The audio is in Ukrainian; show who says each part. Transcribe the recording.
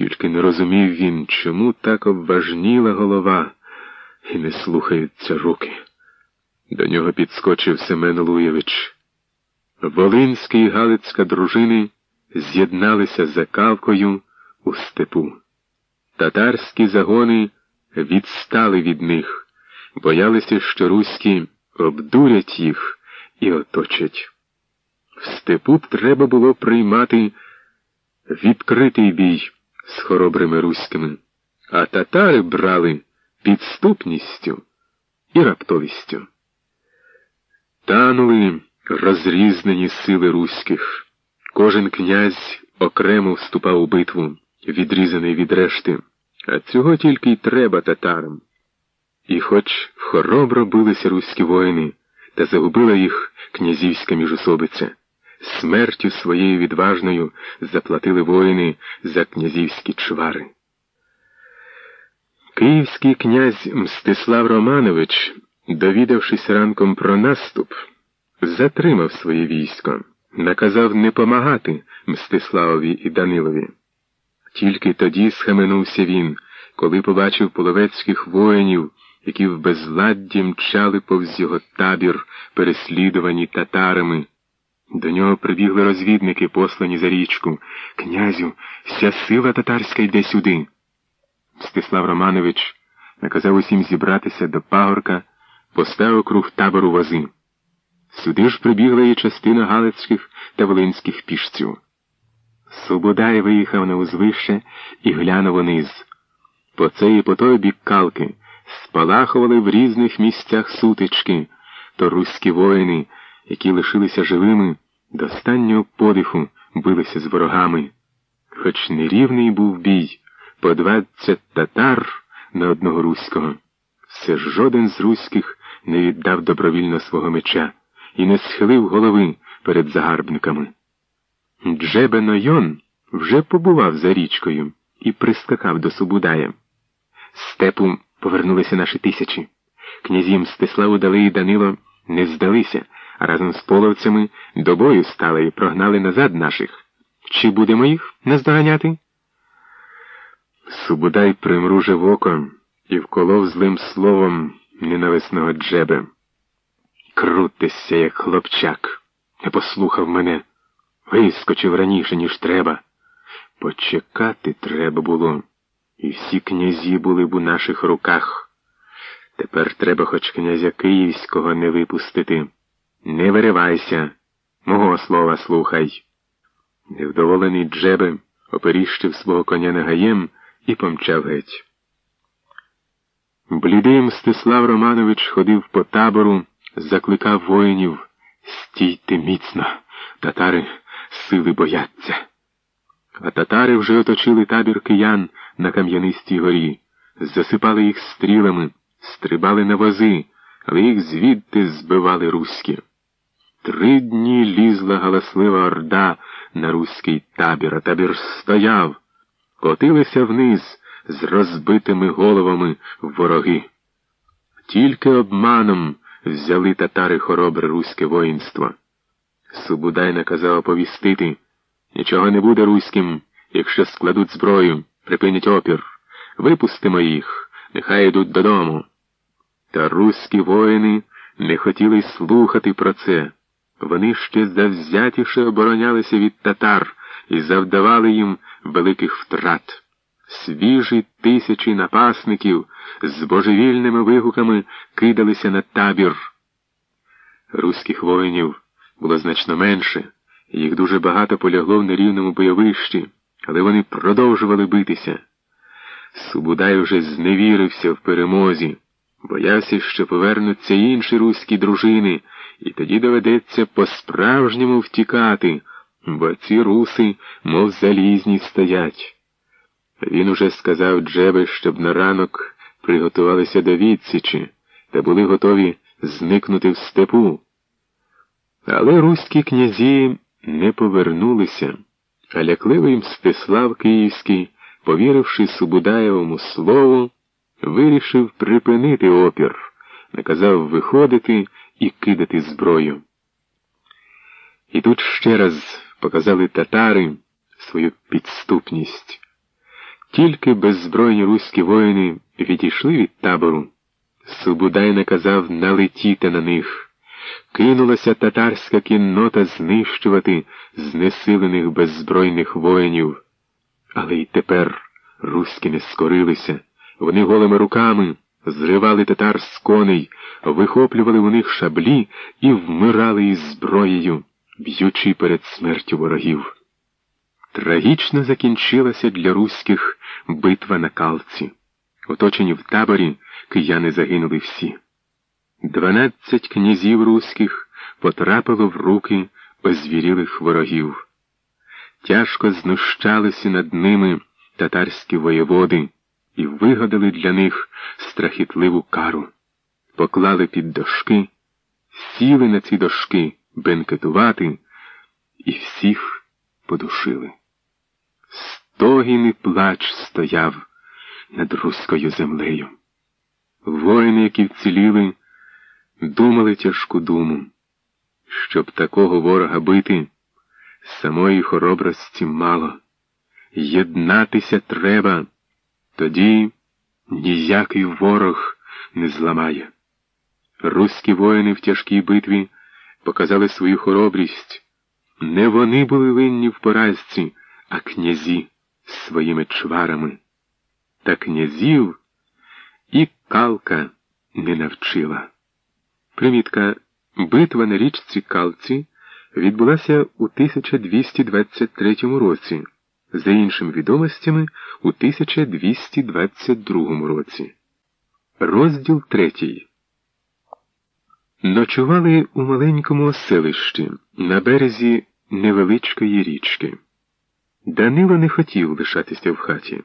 Speaker 1: Тільки не розумів він, чому так обважніла голова, і не слухаються руки. До нього підскочив Семен Луєвич. Волинський і Галицька дружини з'єдналися за кавкою у степу. Татарські загони відстали від них, боялися, що руські обдурять їх і оточать. В степу треба було приймати відкритий бій з хоробрими руськими, а татари брали підступністю і раптовістю. Танули розрізнені сили руських. Кожен князь окремо вступав у битву, відрізаний від решти, а цього тільки й треба татарам. І хоч хоробро билися руські воїни, та загубила їх князівська міжусобиця. Смертю своєю відважною заплатили воїни за князівські чвари. Київський князь Мстислав Романович, довідавшись ранком про наступ, затримав своє військо, наказав не помагати Мстиславові і Данилові. Тільки тоді схаменувся він, коли побачив половецьких воїнів, які в безладді мчали повз його табір, переслідувані татарами. До нього прибігли розвідники, послані за річку. Князю, вся сила татарська йде сюди. Мстислав Романович наказав усім зібратися до пагорка, поставив круг табору вози. Сюди ж прибігла і частина галицьких та волинських пішців. Свободай виїхав на узвище і глянув униз. По цей і по той бік калки спалахували в різних місцях сутички, то руські воїни, які лишилися живими, до останнього подиху билися з ворогами. Хоч нерівний був бій, по двадцять татар на одного руського, все ж жоден з руських не віддав добровільно свого меча і не схилив голови перед загарбниками. Джебе вже побував за річкою і прискакав до Субудая. Степу повернулися наші тисячі. Князі Мстиславу дали і Данило не здалися, разом з половцями до бою стали і прогнали назад наших. Чи будемо їх наздоганяти? Субудай примружив око і вколов злим словом ненависного джебе. Крутися, як хлопчак, не послухав мене, вискочив раніше, ніж треба. Почекати треба було, і всі князі були б у наших руках. Тепер треба хоч князя Київського не випустити. Не виривайся, мого слова слухай. Невдоволений Джебе оперіщив свого коня нагаєм і помчав геть. Блідий Мстислав Романович ходив по табору, закликав воїнів стійте міцно, татари сили бояться. А татари вже оточили табір киян на Кам'янистій горі, засипали їх стрілами, стрибали на вози, але їх звідти збивали руські. Три дні лізла галаслива орда на руський табір, а табір стояв, котилися вниз з розбитими головами вороги. Тільки обманом взяли татари хоробре руське воїнство. Субудай наказав оповістити нічого не буде руським, якщо складуть зброю, припинять опір, випустимо їх, нехай йдуть додому. Та руські воїни не хотіли слухати про це. Вони ще завзятіше оборонялися від татар і завдавали їм великих втрат. Свіжі тисячі напасників з божевільними вигуками кидалися на табір. Руських воїнів було значно менше, їх дуже багато полягло в нерівному бойовищі, але вони продовжували битися. Субудай вже зневірився в перемозі, боявся, що повернуться інші руські дружини, і тоді доведеться по-справжньому втікати, бо ці руси, мов залізні, стоять. Він уже сказав Джебе, щоб на ранок приготувалися до відсічі та були готові зникнути в степу. Але руські князі не повернулися, а лякливий Мстислав Київський, повіривши Субудаєвому слову, вирішив припинити опір, наказав виходити і кидати зброю. І тут ще раз показали татари свою підступність. Тільки беззбройні руські воїни відійшли від табору. Субудай наказав налетіти на них. Кинулася татарська кіннота знищувати знесилених беззбройних воїнів. Але й тепер руські не скорилися. Вони голими руками зривали татар з коней, вихоплювали у них шаблі і вмирали із зброєю, б'ючи перед смертю ворогів. Трагічно закінчилася для руських битва на калці. Оточені в таборі кияни загинули всі. Дванадцять князів руських потрапило в руки озвірілих ворогів. Тяжко знущалися над ними татарські воєводи і вигадали для них страхітливу кару, поклали під дошки, сіли на ці дошки бенкетувати і всіх подушили. Стогін і плач стояв над руською землею. Воїни, які вціліли, думали тяжку думу, щоб такого ворога бити, самої хоробрості мало. Єднатися треба, тоді ніякий ворог не зламає. Руські воїни в тяжкій битві показали свою хоробрість. Не вони були винні в поразці, а князі своїми чварами. Та князів і калка не навчила. Примітка битва на річці Калці відбулася у 1223 році, за іншими відомостями у 1222 році. Розділ третій. Ночували у маленькому оселищі на березі невеличкої річки. Данило не хотів лишатися в хаті.